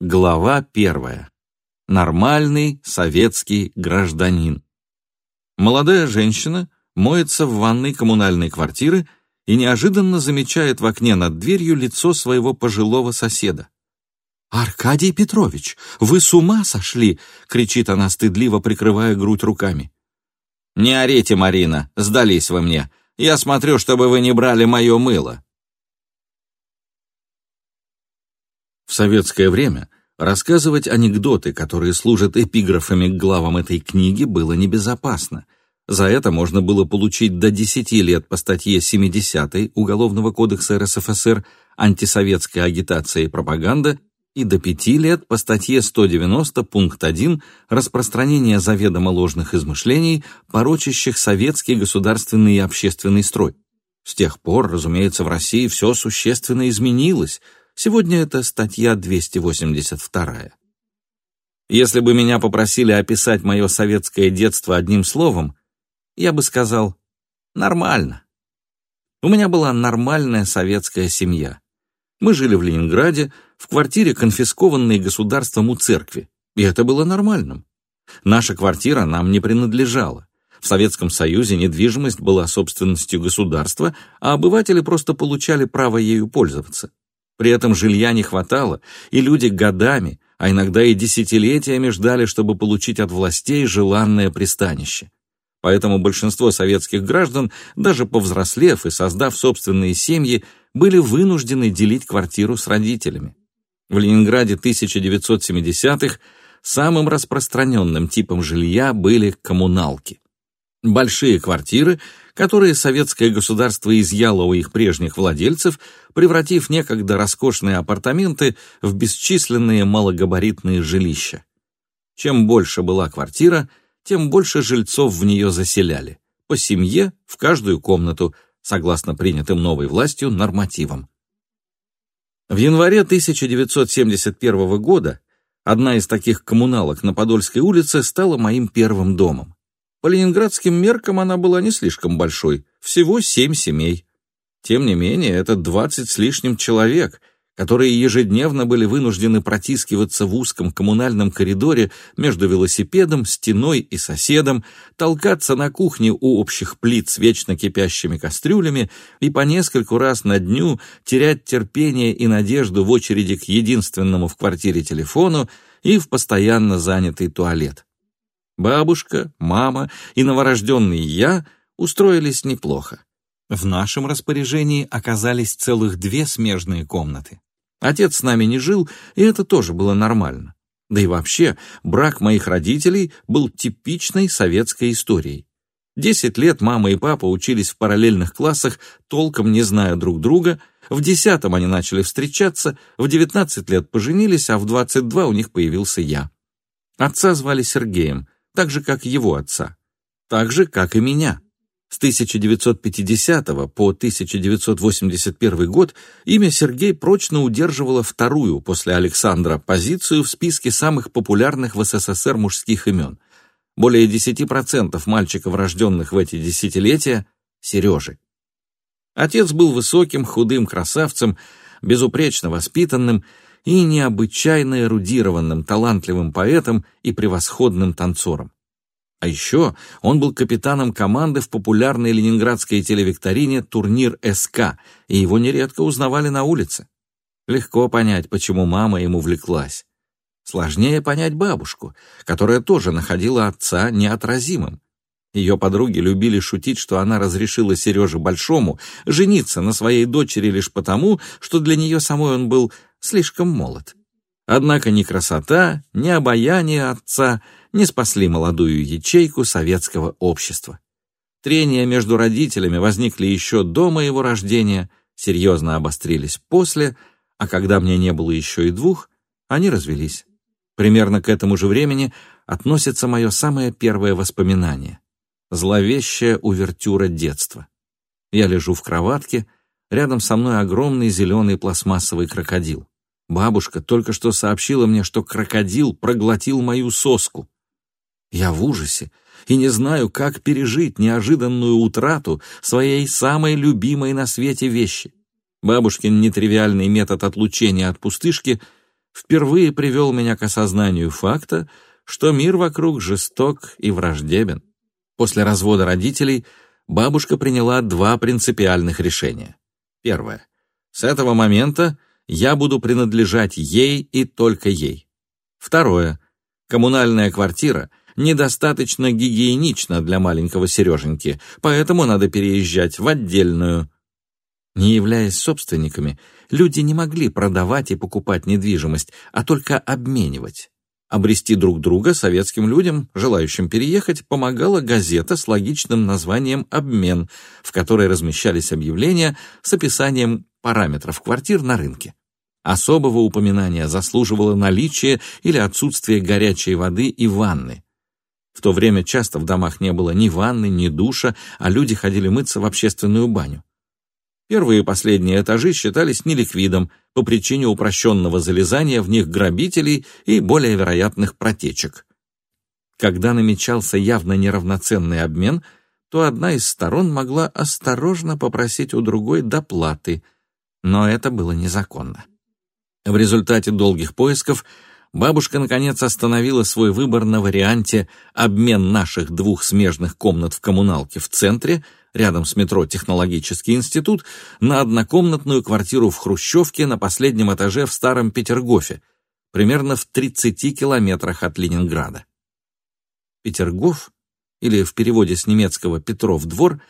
Глава первая. Нормальный советский гражданин. Молодая женщина моется в ванной коммунальной квартиры и неожиданно замечает в окне над дверью лицо своего пожилого соседа. «Аркадий Петрович, вы с ума сошли!» — кричит она, стыдливо прикрывая грудь руками. «Не орите, Марина, сдались вы мне. Я смотрю, чтобы вы не брали мое мыло». В советское время рассказывать анекдоты, которые служат эпиграфами к главам этой книги, было небезопасно. За это можно было получить до 10 лет по статье 70 Уголовного кодекса РСФСР «Антисоветская агитация и пропаганда» и до 5 лет по статье 190 пункт 1 «Распространение заведомо ложных измышлений, порочащих советский государственный и общественный строй». С тех пор, разумеется, в России все существенно изменилось – Сегодня это статья 282. Если бы меня попросили описать мое советское детство одним словом, я бы сказал «нормально». У меня была нормальная советская семья. Мы жили в Ленинграде, в квартире, конфискованной государством у церкви, и это было нормальным. Наша квартира нам не принадлежала. В Советском Союзе недвижимость была собственностью государства, а обыватели просто получали право ею пользоваться. При этом жилья не хватало, и люди годами, а иногда и десятилетиями ждали, чтобы получить от властей желанное пристанище. Поэтому большинство советских граждан, даже повзрослев и создав собственные семьи, были вынуждены делить квартиру с родителями. В Ленинграде 1970-х самым распространенным типом жилья были коммуналки. Большие квартиры, которые советское государство изъяло у их прежних владельцев, превратив некогда роскошные апартаменты в бесчисленные малогабаритные жилища. Чем больше была квартира, тем больше жильцов в нее заселяли, по семье в каждую комнату, согласно принятым новой властью нормативам. В январе 1971 года одна из таких коммуналок на Подольской улице стала моим первым домом. По ленинградским меркам она была не слишком большой, всего семь семей. Тем не менее, это двадцать с лишним человек, которые ежедневно были вынуждены протискиваться в узком коммунальном коридоре между велосипедом, стеной и соседом, толкаться на кухне у общих плит с вечно кипящими кастрюлями и по нескольку раз на дню терять терпение и надежду в очереди к единственному в квартире телефону и в постоянно занятый туалет. Бабушка, мама и новорожденный я устроились неплохо. В нашем распоряжении оказались целых две смежные комнаты. Отец с нами не жил, и это тоже было нормально. Да и вообще, брак моих родителей был типичной советской историей. Десять лет мама и папа учились в параллельных классах, толком не зная друг друга. В десятом они начали встречаться, в девятнадцать лет поженились, а в двадцать два у них появился я. Отца звали Сергеем, так же, как его отца, так же, как и меня. С 1950 по 1981 год имя Сергей прочно удерживало вторую после Александра позицию в списке самых популярных в СССР мужских имен. Более 10% мальчиков, рожденных в эти десятилетия, — Сережи. Отец был высоким, худым красавцем, безупречно воспитанным и необычайно эрудированным, талантливым поэтом и превосходным танцором. А еще он был капитаном команды в популярной ленинградской телевикторине «Турнир СК», и его нередко узнавали на улице. Легко понять, почему мама ему влеклась. Сложнее понять бабушку, которая тоже находила отца неотразимым. Ее подруги любили шутить, что она разрешила Сереже Большому жениться на своей дочери лишь потому, что для нее самой он был слишком молод. Однако ни красота, ни обаяние отца не спасли молодую ячейку советского общества. Трения между родителями возникли еще до моего рождения, серьезно обострились после, а когда мне не было еще и двух, они развелись. Примерно к этому же времени относится мое самое первое воспоминание — зловещая увертюра детства. Я лежу в кроватке, рядом со мной огромный зеленый пластмассовый крокодил. Бабушка только что сообщила мне, что крокодил проглотил мою соску. Я в ужасе и не знаю, как пережить неожиданную утрату своей самой любимой на свете вещи. Бабушкин нетривиальный метод отлучения от пустышки впервые привел меня к осознанию факта, что мир вокруг жесток и враждебен. После развода родителей бабушка приняла два принципиальных решения. Первое. С этого момента я буду принадлежать ей и только ей. Второе. Коммунальная квартира недостаточно гигиенична для маленького Сереженьки, поэтому надо переезжать в отдельную. Не являясь собственниками, люди не могли продавать и покупать недвижимость, а только обменивать. Обрести друг друга советским людям, желающим переехать, помогала газета с логичным названием «Обмен», в которой размещались объявления с описанием параметров квартир на рынке. Особого упоминания заслуживало наличие или отсутствие горячей воды и ванны. В то время часто в домах не было ни ванны, ни душа, а люди ходили мыться в общественную баню. Первые и последние этажи считались неликвидом по причине упрощенного залезания в них грабителей и более вероятных протечек. Когда намечался явно неравноценный обмен, то одна из сторон могла осторожно попросить у другой доплаты, но это было незаконно. В результате долгих поисков бабушка наконец остановила свой выбор на варианте обмен наших двух смежных комнат в коммуналке в центре рядом с метро «Технологический институт», на однокомнатную квартиру в Хрущевке на последнем этаже в Старом Петергофе, примерно в 30 километрах от Ленинграда. Петергоф, или в переводе с немецкого «Петров двор»,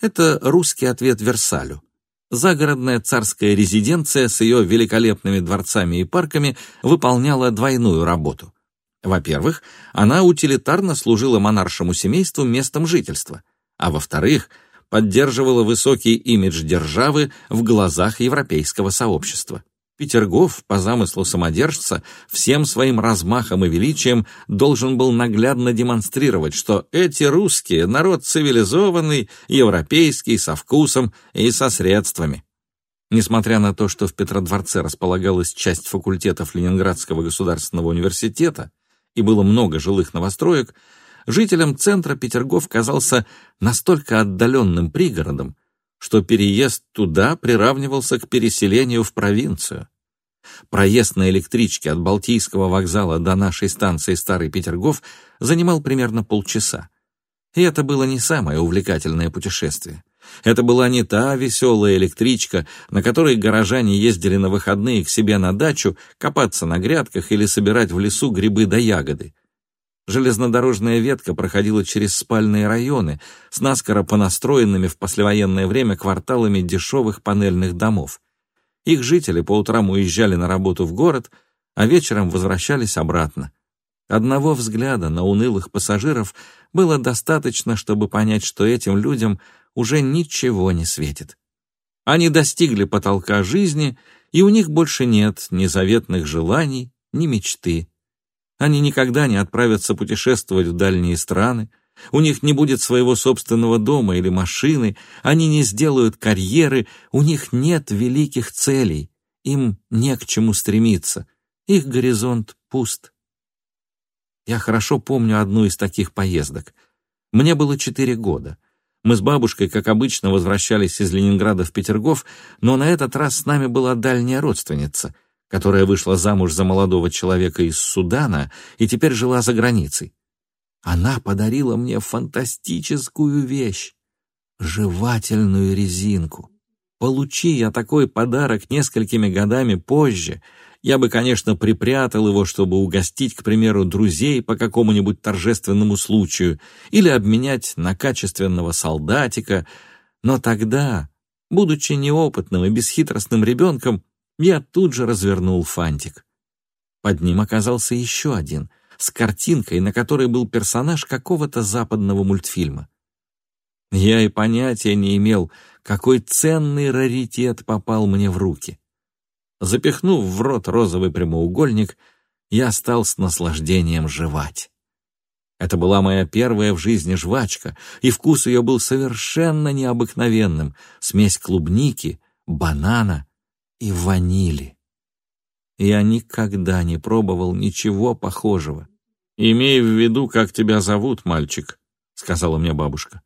это русский ответ Версалю. Загородная царская резиденция с ее великолепными дворцами и парками выполняла двойную работу. Во-первых, она утилитарно служила монаршему семейству местом жительства, а во-вторых, поддерживала высокий имидж державы в глазах европейского сообщества. Петергоф, по замыслу самодержца, всем своим размахом и величием должен был наглядно демонстрировать, что эти русские — народ цивилизованный, европейский, со вкусом и со средствами. Несмотря на то, что в Петродворце располагалась часть факультетов Ленинградского государственного университета и было много жилых новостроек, жителям центра Петергоф казался настолько отдаленным пригородом, что переезд туда приравнивался к переселению в провинцию. Проезд на электричке от Балтийского вокзала до нашей станции Старый Петергоф занимал примерно полчаса. И это было не самое увлекательное путешествие. Это была не та веселая электричка, на которой горожане ездили на выходные к себе на дачу копаться на грядках или собирать в лесу грибы да ягоды. Железнодорожная ветка проходила через спальные районы с наскоро понастроенными в послевоенное время кварталами дешевых панельных домов. Их жители по утрам уезжали на работу в город, а вечером возвращались обратно. Одного взгляда на унылых пассажиров было достаточно, чтобы понять, что этим людям уже ничего не светит. Они достигли потолка жизни, и у них больше нет ни заветных желаний, ни мечты. Они никогда не отправятся путешествовать в дальние страны, у них не будет своего собственного дома или машины, они не сделают карьеры, у них нет великих целей, им не к чему стремиться, их горизонт пуст. Я хорошо помню одну из таких поездок. Мне было четыре года. Мы с бабушкой, как обычно, возвращались из Ленинграда в Петергоф, но на этот раз с нами была дальняя родственница — которая вышла замуж за молодого человека из Судана и теперь жила за границей. Она подарила мне фантастическую вещь — жевательную резинку. Получи я такой подарок несколькими годами позже, я бы, конечно, припрятал его, чтобы угостить, к примеру, друзей по какому-нибудь торжественному случаю или обменять на качественного солдатика, но тогда, будучи неопытным и бесхитростным ребенком, я тут же развернул фантик. Под ним оказался еще один, с картинкой, на которой был персонаж какого-то западного мультфильма. Я и понятия не имел, какой ценный раритет попал мне в руки. Запихнув в рот розовый прямоугольник, я стал с наслаждением жевать. Это была моя первая в жизни жвачка, и вкус ее был совершенно необыкновенным — смесь клубники, банана и ванили. Я никогда не пробовал ничего похожего. «Имей в виду, как тебя зовут, мальчик», — сказала мне бабушка.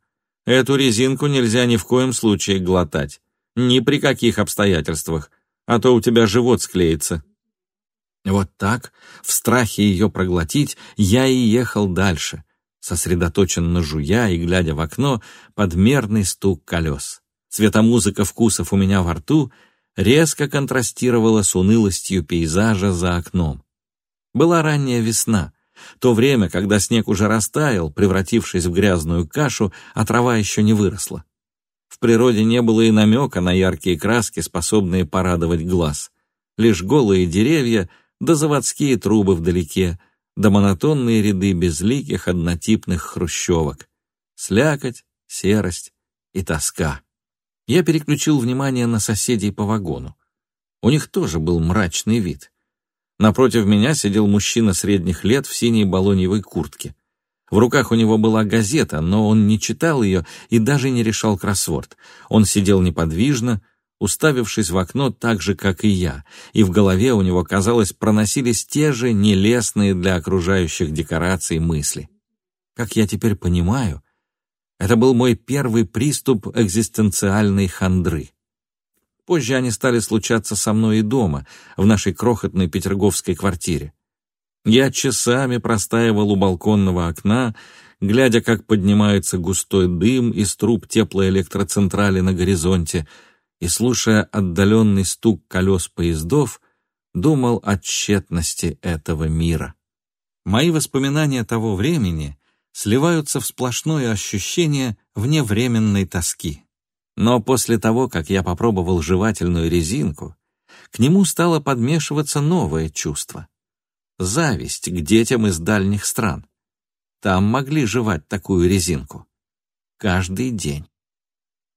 «Эту резинку нельзя ни в коем случае глотать. Ни при каких обстоятельствах, а то у тебя живот склеится». Вот так, в страхе ее проглотить, я и ехал дальше, сосредоточенно жуя и глядя в окно под мерный стук колес. Цветомузыка вкусов у меня во рту резко контрастировала с унылостью пейзажа за окном. Была ранняя весна, то время, когда снег уже растаял, превратившись в грязную кашу, а трава еще не выросла. В природе не было и намека на яркие краски, способные порадовать глаз. Лишь голые деревья да заводские трубы вдалеке, да монотонные ряды безликих однотипных хрущевок. Слякоть, серость и тоска. Я переключил внимание на соседей по вагону. У них тоже был мрачный вид. Напротив меня сидел мужчина средних лет в синей балоньевой куртке. В руках у него была газета, но он не читал ее и даже не решал кроссворд. Он сидел неподвижно, уставившись в окно так же, как и я, и в голове у него, казалось, проносились те же нелестные для окружающих декораций мысли. Как я теперь понимаю, это был мой первый приступ экзистенциальной хандры. Позже они стали случаться со мной и дома, в нашей крохотной петерговской квартире. Я часами простаивал у балконного окна, глядя, как поднимается густой дым из труб теплоэлектроцентрали на горизонте — и, слушая отдаленный стук колес поездов, думал о тщетности этого мира. Мои воспоминания того времени сливаются в сплошное ощущение вневременной тоски. Но после того, как я попробовал жевательную резинку, к нему стало подмешиваться новое чувство — зависть к детям из дальних стран. Там могли жевать такую резинку. Каждый день.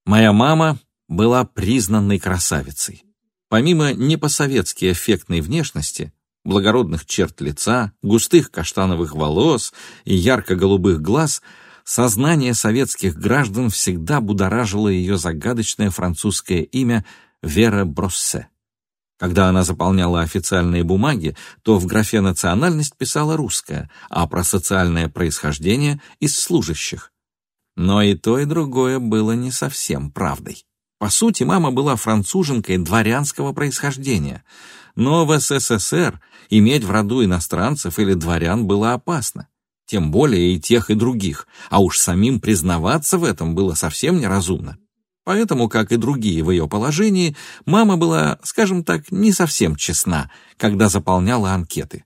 Моя мама была признанной красавицей. Помимо не по-советски эффектной внешности, благородных черт лица, густых каштановых волос и ярко-голубых глаз, сознание советских граждан всегда будоражило ее загадочное французское имя Вера Броссе. Когда она заполняла официальные бумаги, то в графе «национальность» писала русская, а про социальное происхождение — из служащих. Но и то, и другое было не совсем правдой. По сути, мама была француженкой дворянского происхождения, но в СССР иметь в роду иностранцев или дворян было опасно, тем более и тех, и других, а уж самим признаваться в этом было совсем неразумно. Поэтому, как и другие в ее положении, мама была, скажем так, не совсем честна, когда заполняла анкеты.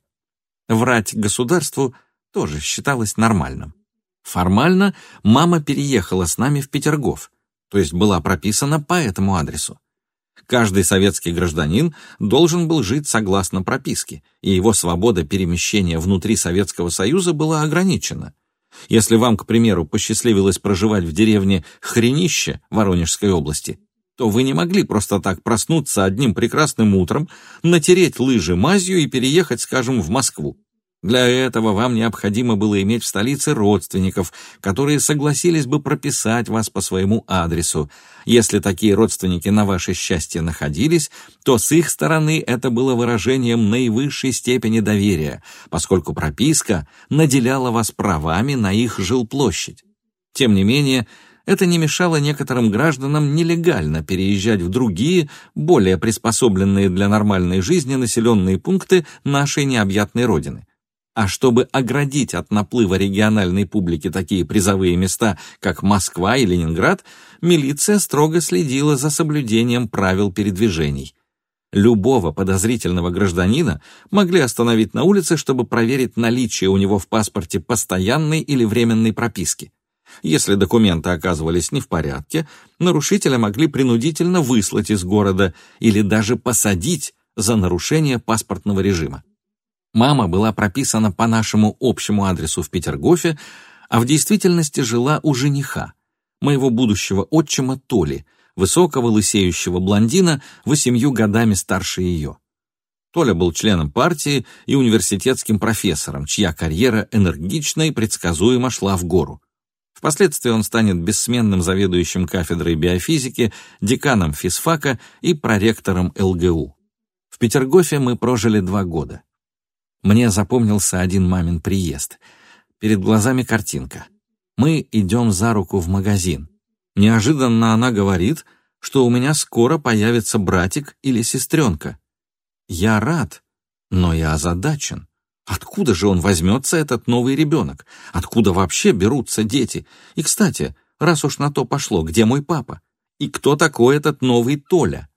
Врать государству тоже считалось нормальным. Формально мама переехала с нами в Петергоф, то есть была прописана по этому адресу. Каждый советский гражданин должен был жить согласно прописке, и его свобода перемещения внутри Советского Союза была ограничена. Если вам, к примеру, посчастливилось проживать в деревне Хренище Воронежской области, то вы не могли просто так проснуться одним прекрасным утром, натереть лыжи мазью и переехать, скажем, в Москву. Для этого вам необходимо было иметь в столице родственников, которые согласились бы прописать вас по своему адресу. Если такие родственники на ваше счастье находились, то с их стороны это было выражением наивысшей степени доверия, поскольку прописка наделяла вас правами на их жилплощадь. Тем не менее, это не мешало некоторым гражданам нелегально переезжать в другие, более приспособленные для нормальной жизни населенные пункты нашей необъятной родины. А чтобы оградить от наплыва региональной публики такие призовые места, как Москва и Ленинград, милиция строго следила за соблюдением правил передвижений. Любого подозрительного гражданина могли остановить на улице, чтобы проверить наличие у него в паспорте постоянной или временной прописки. Если документы оказывались не в порядке, нарушителя могли принудительно выслать из города или даже посадить за нарушение паспортного режима. Мама была прописана по нашему общему адресу в Петергофе, а в действительности жила у жениха, моего будущего отчима Толи, высокого лысеющего блондина, восемью годами старше ее. Толя был членом партии и университетским профессором, чья карьера энергично и предсказуемо шла в гору. Впоследствии он станет бессменным заведующим кафедрой биофизики, деканом физфака и проректором ЛГУ. В Петергофе мы прожили два года. Мне запомнился один мамин приезд. Перед глазами картинка. Мы идем за руку в магазин. Неожиданно она говорит, что у меня скоро появится братик или сестренка. Я рад, но и озадачен. Откуда же он возьмется, этот новый ребенок? Откуда вообще берутся дети? И, кстати, раз уж на то пошло, где мой папа? И кто такой этот новый Толя?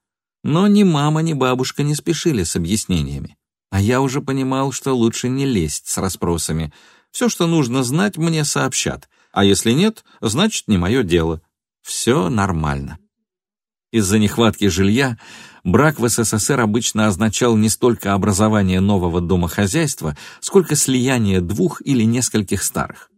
Но ни мама, ни бабушка не спешили с объяснениями. А я уже понимал, что лучше не лезть с расспросами. Все, что нужно знать, мне сообщат. А если нет, значит, не мое дело. Все нормально. Из-за нехватки жилья брак в СССР обычно означал не столько образование нового домохозяйства, сколько слияние двух или нескольких старых.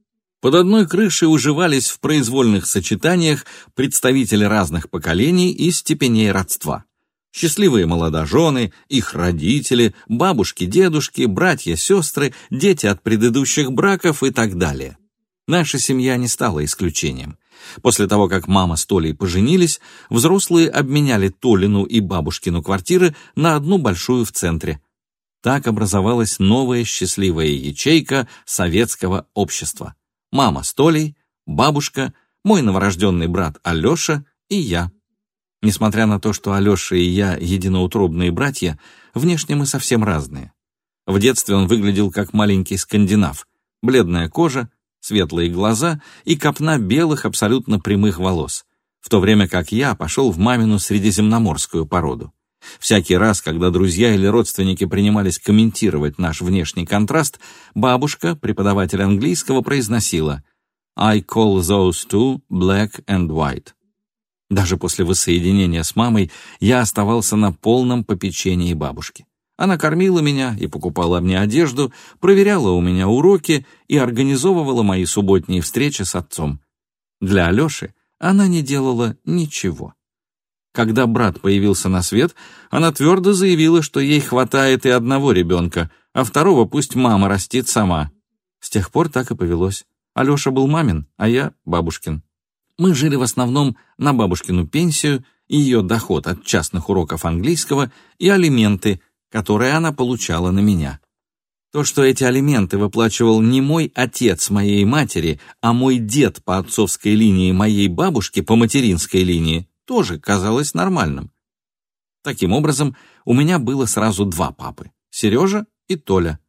Под одной крышей уживались в произвольных сочетаниях представители разных поколений и степеней родства. Счастливые молодожены, их родители, бабушки, дедушки, братья, сестры, дети от предыдущих браков и так далее. Наша семья не стала исключением. После того, как мама с Толей поженились, взрослые обменяли Толину и бабушкину квартиры на одну большую в центре. Так образовалась новая счастливая ячейка советского общества. Мама с Толей, бабушка, мой новорожденный брат Алеша и я. Несмотря на то, что Алеша и я единоутробные братья, внешне мы совсем разные. В детстве он выглядел как маленький скандинав. Бледная кожа, светлые глаза и копна белых абсолютно прямых волос, в то время как я пошел в мамину средиземноморскую породу. Всякий раз, когда друзья или родственники принимались комментировать наш внешний контраст, бабушка, преподаватель английского, произносила «I call those two black and white». Даже после воссоединения с мамой я оставался на полном попечении бабушки. Она кормила меня и покупала мне одежду, проверяла у меня уроки и организовывала мои субботние встречи с отцом. Для Алеши она не делала ничего. Когда брат появился на свет, она твердо заявила, что ей хватает и одного ребенка, а второго пусть мама растит сама. С тех пор так и повелось. Алеша был мамин, а я — бабушкин. Мы жили в основном на бабушкину пенсию, ее доход от частных уроков английского и алименты, которые она получала на меня. То, что эти алименты выплачивал не мой отец моей матери, а мой дед по отцовской линии моей бабушки по материнской линии, тоже казалось нормальным. Таким образом, у меня было сразу два папы — Сережа и Толя.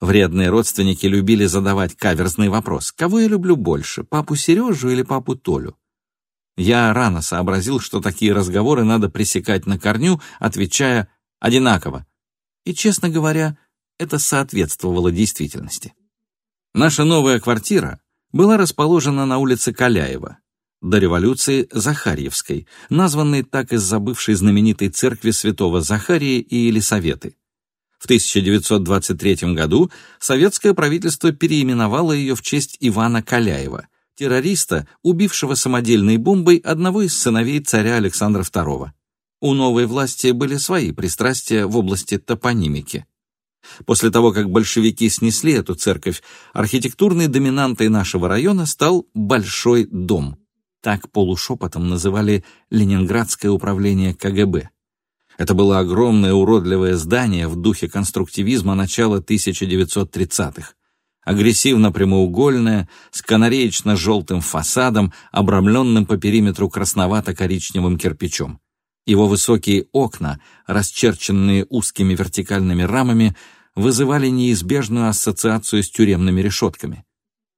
Вредные родственники любили задавать каверзный вопрос, кого я люблю больше, папу Сережу или папу Толю? Я рано сообразил, что такие разговоры надо пресекать на корню, отвечая одинаково. И, честно говоря, это соответствовало действительности. Наша новая квартира была расположена на улице Каляева, до революции Захарьевской, названной так из-за бывшей знаменитой церкви святого Захарии и Елисаветы. В 1923 году советское правительство переименовало ее в честь Ивана Каляева, террориста, убившего самодельной бомбой одного из сыновей царя Александра II. У новой власти были свои пристрастия в области топонимики. После того, как большевики снесли эту церковь, архитектурной доминантой нашего района стал Большой дом. Так полушепотом называли Ленинградское управление КГБ. Это было огромное уродливое здание в духе конструктивизма начала 1930-х. Агрессивно-прямоугольное, с канареечно-желтым фасадом, обрамленным по периметру красновато-коричневым кирпичом. Его высокие окна, расчерченные узкими вертикальными рамами, вызывали неизбежную ассоциацию с тюремными решетками.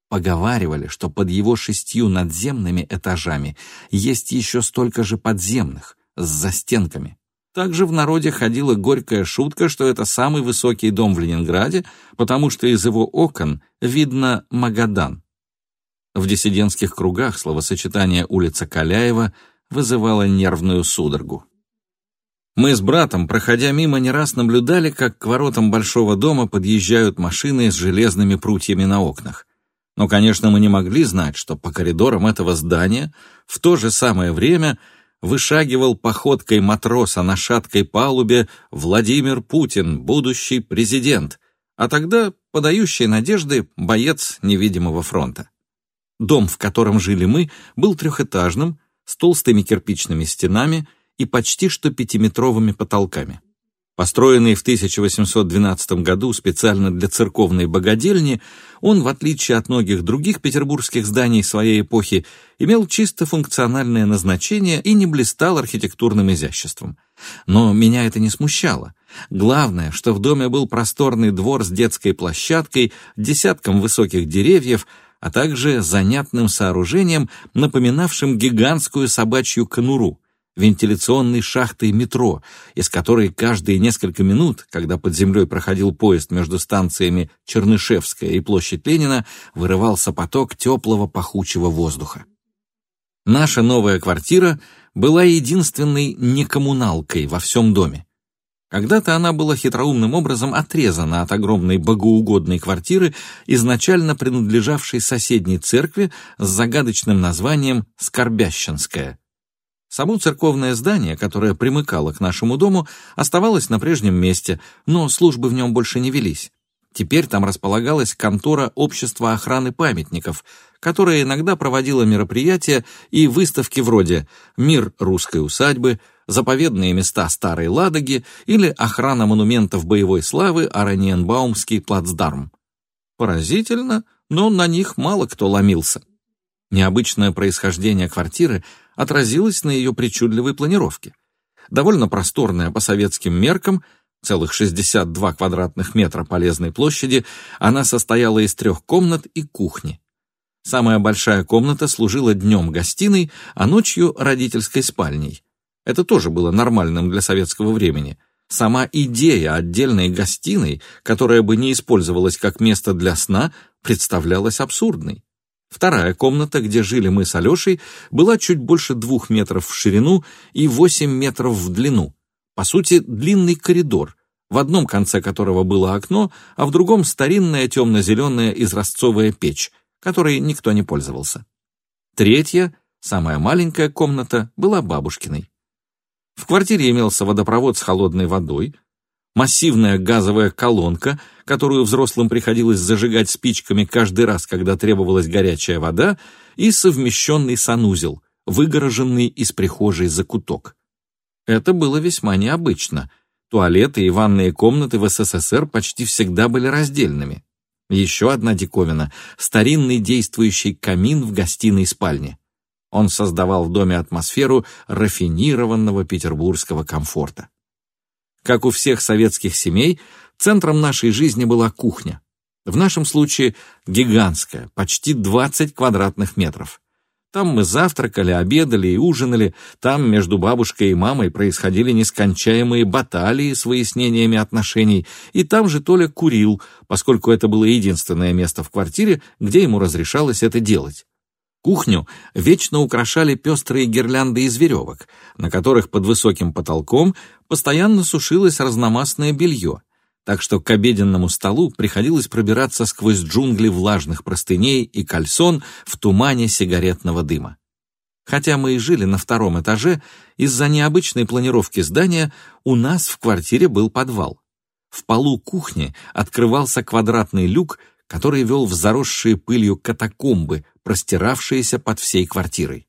Поговаривали, что под его шестью надземными этажами есть еще столько же подземных, с застенками. Также в народе ходила горькая шутка, что это самый высокий дом в Ленинграде, потому что из его окон видно Магадан. В диссидентских кругах словосочетание «улица Каляева» вызывало нервную судорогу. Мы с братом, проходя мимо, не раз наблюдали, как к воротам большого дома подъезжают машины с железными прутьями на окнах. Но, конечно, мы не могли знать, что по коридорам этого здания в то же самое время – вышагивал походкой матроса на шаткой палубе Владимир Путин, будущий президент, а тогда подающий надежды боец невидимого фронта. Дом, в котором жили мы, был трехэтажным, с толстыми кирпичными стенами и почти что пятиметровыми потолками. Построенный в 1812 году специально для церковной богадельни, он, в отличие от многих других петербургских зданий своей эпохи, имел чисто функциональное назначение и не блистал архитектурным изяществом. Но меня это не смущало. Главное, что в доме был просторный двор с детской площадкой, десятком высоких деревьев, а также занятным сооружением, напоминавшим гигантскую собачью конуру, вентиляционной шахтой метро, из которой каждые несколько минут, когда под землей проходил поезд между станциями Чернышевская и площадь Ленина, вырывался поток теплого пахучего воздуха. Наша новая квартира была единственной некоммуналкой во всем доме. Когда-то она была хитроумным образом отрезана от огромной богоугодной квартиры, изначально принадлежавшей соседней церкви с загадочным названием «Скорбященская». Само церковное здание, которое примыкало к нашему дому, оставалось на прежнем месте, но службы в нем больше не велись. Теперь там располагалась контора Общества охраны памятников, которая иногда проводила мероприятия и выставки вроде «Мир русской усадьбы», заповедные места Старой Ладоги или охрана монументов боевой славы Араньенбаумский плацдарм. Поразительно, но на них мало кто ломился. Необычное происхождение квартиры отразилось на ее причудливой планировке. Довольно просторная по советским меркам, целых 62 квадратных метра полезной площади, она состояла из трех комнат и кухни. Самая большая комната служила днем гостиной, а ночью родительской спальней. Это тоже было нормальным для советского времени. Сама идея отдельной гостиной, которая бы не использовалась как место для сна, представлялась абсурдной. Вторая комната, где жили мы с Алешей, была чуть больше двух метров в ширину и восемь метров в длину. По сути, длинный коридор, в одном конце которого было окно, а в другом старинная темно-зеленая изразцовая печь, которой никто не пользовался. Третья, самая маленькая комната, была бабушкиной. В квартире имелся водопровод с холодной водой, массивная газовая колонка, которую взрослым приходилось зажигать спичками каждый раз, когда требовалась горячая вода, и совмещенный санузел, выгороженный из прихожей закуток. Это было весьма необычно. Туалеты и ванные комнаты в СССР почти всегда были раздельными. Еще одна диковина — старинный действующий камин в гостиной спальне. Он создавал в доме атмосферу рафинированного петербургского комфорта. Как у всех советских семей, центром нашей жизни была кухня. В нашем случае гигантская, почти 20 квадратных метров. Там мы завтракали, обедали и ужинали, там между бабушкой и мамой происходили нескончаемые баталии с выяснениями отношений, и там же Толя курил, поскольку это было единственное место в квартире, где ему разрешалось это делать. Кухню вечно украшали пестрые гирлянды из веревок, на которых под высоким потолком постоянно сушилось разномастное белье, так что к обеденному столу приходилось пробираться сквозь джунгли влажных простыней и кальсон в тумане сигаретного дыма. Хотя мы и жили на втором этаже, из-за необычной планировки здания у нас в квартире был подвал. В полу кухни открывался квадратный люк, который вел в заросшие пылью катакомбы, простиравшиеся под всей квартирой.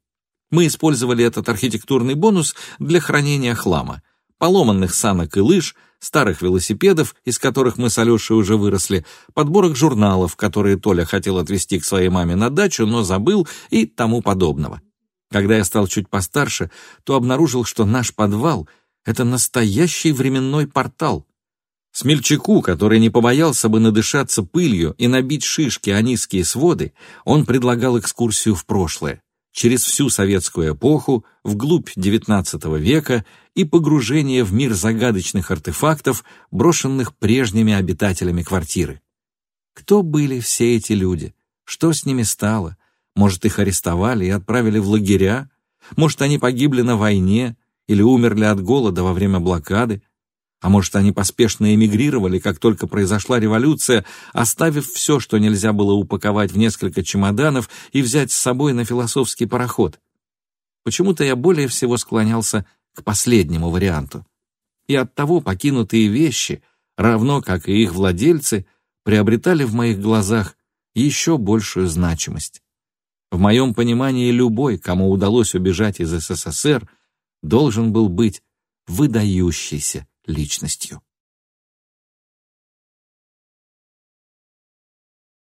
Мы использовали этот архитектурный бонус для хранения хлама, поломанных санок и лыж, старых велосипедов, из которых мы с Алешей уже выросли, подборок журналов, которые Толя хотел отвезти к своей маме на дачу, но забыл, и тому подобного. Когда я стал чуть постарше, то обнаружил, что наш подвал — это настоящий временной портал. Смельчаку, который не побоялся бы надышаться пылью и набить шишки о низкие своды, он предлагал экскурсию в прошлое, через всю советскую эпоху, вглубь XIX века и погружение в мир загадочных артефактов, брошенных прежними обитателями квартиры. Кто были все эти люди? Что с ними стало? Может, их арестовали и отправили в лагеря? Может, они погибли на войне или умерли от голода во время блокады? А может, они поспешно эмигрировали, как только произошла революция, оставив все, что нельзя было упаковать в несколько чемоданов и взять с собой на философский пароход? Почему-то я более всего склонялся к последнему варианту. И оттого покинутые вещи, равно как и их владельцы, приобретали в моих глазах еще большую значимость. В моем понимании любой, кому удалось убежать из СССР, должен был быть выдающийся личностью.